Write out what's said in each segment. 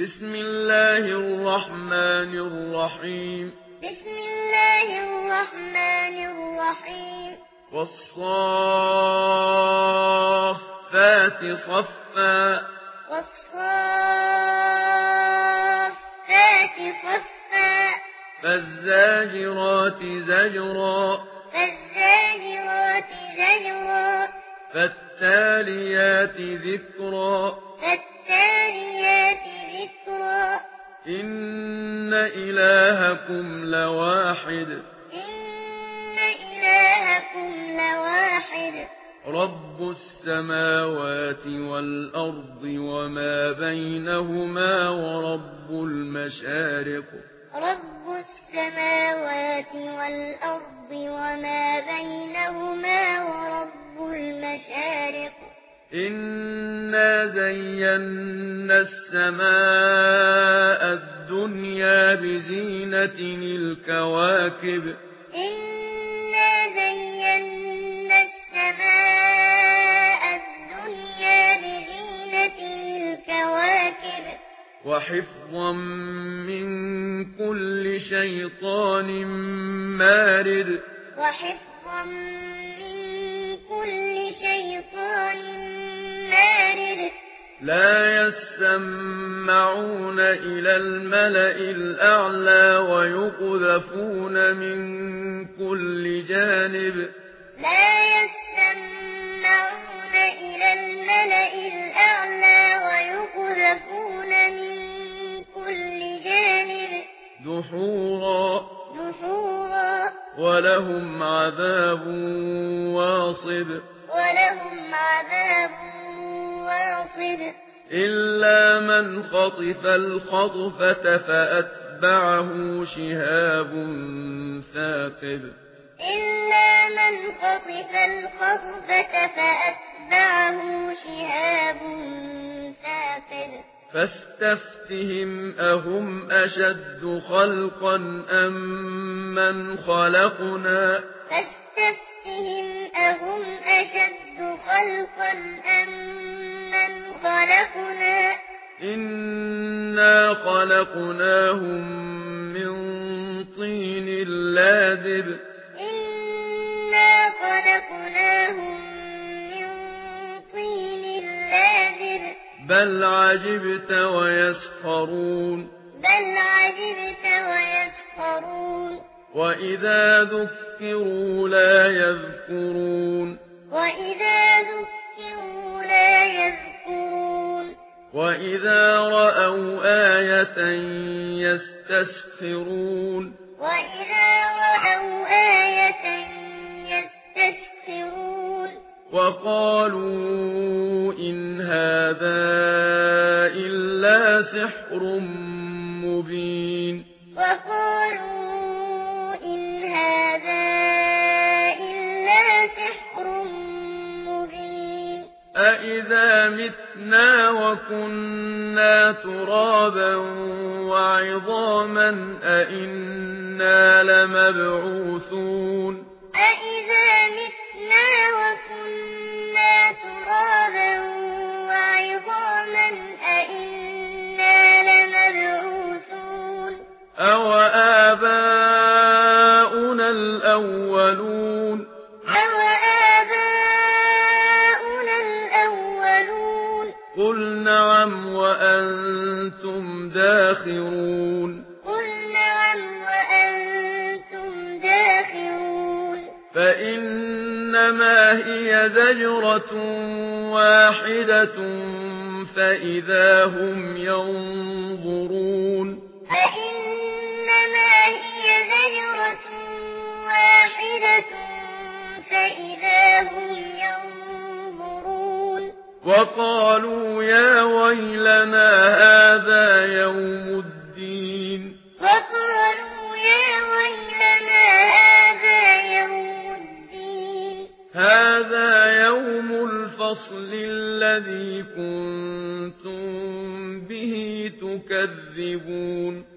بسم الله الرحمن الرحيم بسم الله الرحمن الرحيم والصافات صفا والصافات صفا فالزاجرات زجرا فالزاجرات زجرا فالتاليات ذكرا فالتاليات ان الهكم لواحد ان الهكم لواحد رب السماوات والارض وما بينهما ورب المشارق رب السماوات والارض وما بينهما ورب المشارق إنا زينا السماء الدنيا بزينة الكواكب. إنا زينا السماء الدنيا بزينة الكواكب. وحفظا من كل شيطان مارد. وحفظا من كل شيطان مارد لا يسمعون إلى الملأ الأعلى ويقذفون من كل جانب. لا يسمعون إلى الملأ الأعلى ويقذفون من كل جانب. دحورا. دحورا. ولهم عذاب واصب. ولهم بَصِرٌ إِلَّا مَنْ خَطِفَ الْخَطْفَةَ فَأَتْبَعَهُ شِهَابٌ ثَاقِبٌ. إِلَّا مَنْ خَطِفَ الْخَطْفَةَ فَأَتْبَعَهُ شِهَابٌ ثَاقِبٌ. فاستفتهم أهم أشد خلقا أم من خلقنا؟ فاستفتهم أهم أشد خلقا أم خلقنا. إنا خلقناهم من طين لازب. إنا خلقناهم من طين لازب. بل عجبت ويسخرون. بل عجبت ويسخرون. وإذا ذكروا لا يذكرون. وإذا ذكروا لا يذكرون. وَإِذَا رَأَوْا آيَةً يَسْتَسْخِرُونَ وَإِذَا رَأَوْا آيَةً يَسْتَسْخِرُونَ وَقَالُوا إِنْ هَذَا إِلَّا سِحْرٌ مُبِينٌ وَقَالُوا أَإِذَا مِتْنَا وَكُنَّا تُرَابًا وَعِظَامًا أَإِنَّا لَمَبْعُوثُونَ أَإِذَا مِتْنَا نعم وأنتم داخرون. قل نعم وأنتم داخرون. فإنما هي زجرة واحدة فإذا هم ينظرون وقالوا يا ويلنا هذا يوم الدين. وقالوا يا ويلنا هذا يوم الدين. هذا يوم الفصل الذي كنتم به تكذبون.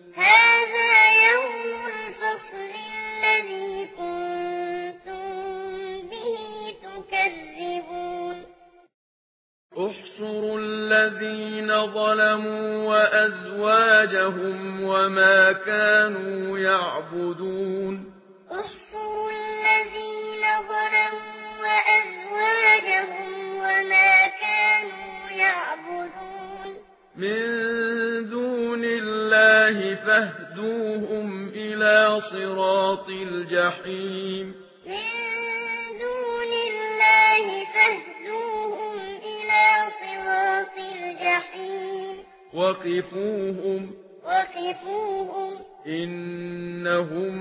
الذين ظلموا وأزواجهم وما كانوا يعبدون. احصر الذين ظلموا وأزواجهم وما كانوا يعبدون. من دون الله فاهدوهم إلى صراط الجحيم. من دون الله فاهدوهم الجحيم وقفوهم. وقفوهم. إنهم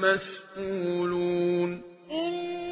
مسؤولون. إن